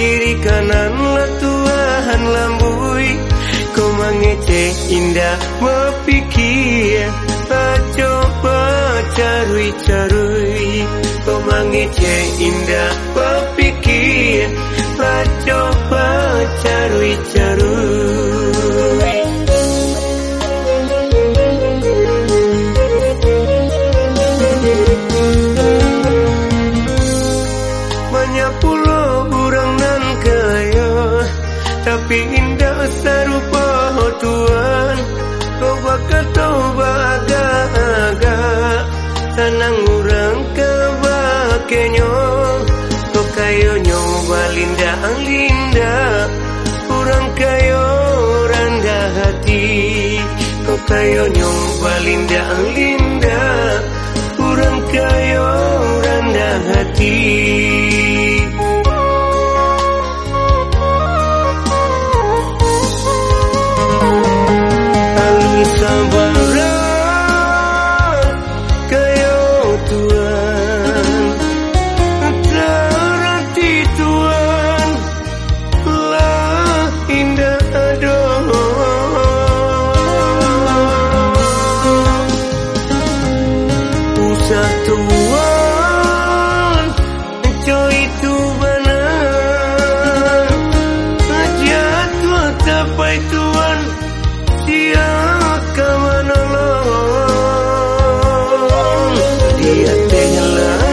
kiri kanan Tuhan lambui Kau mengece indah mepikir Coba carui-carui Kau mengece indah mepikir Coba carui-carui Tapi indah serupa Tuhan. Kau bakal tahu baga-aga Senang orang kebakenya Kau kayo nyoba linda-linda Kurang kayo rendah hati. Kau kayo nyoba linda-linda Kurang kayo rendah hati Tuhan Coy itu benar. Jatuh tapai Tuhan. Siapa menolong? Dia tengah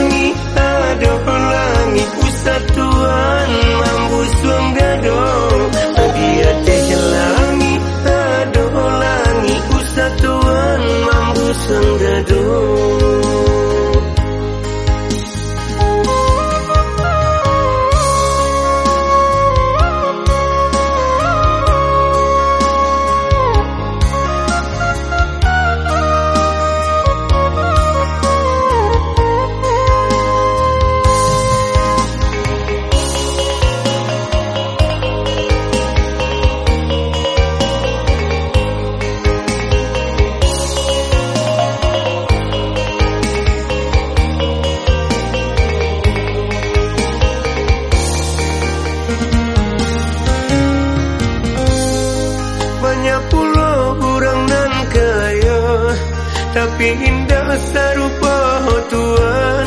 Tapi indah serupa Tuhan.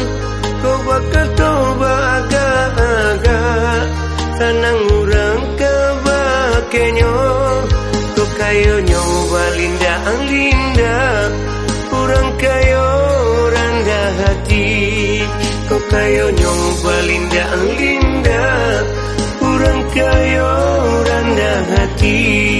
Kau bakal toba agak-agak. Senang orang kebakenya Kau kayo nyoba linda-linda Kurang kayo rendah hati. Kau kayo nyoba linda-linda Kurang kayo rendah hati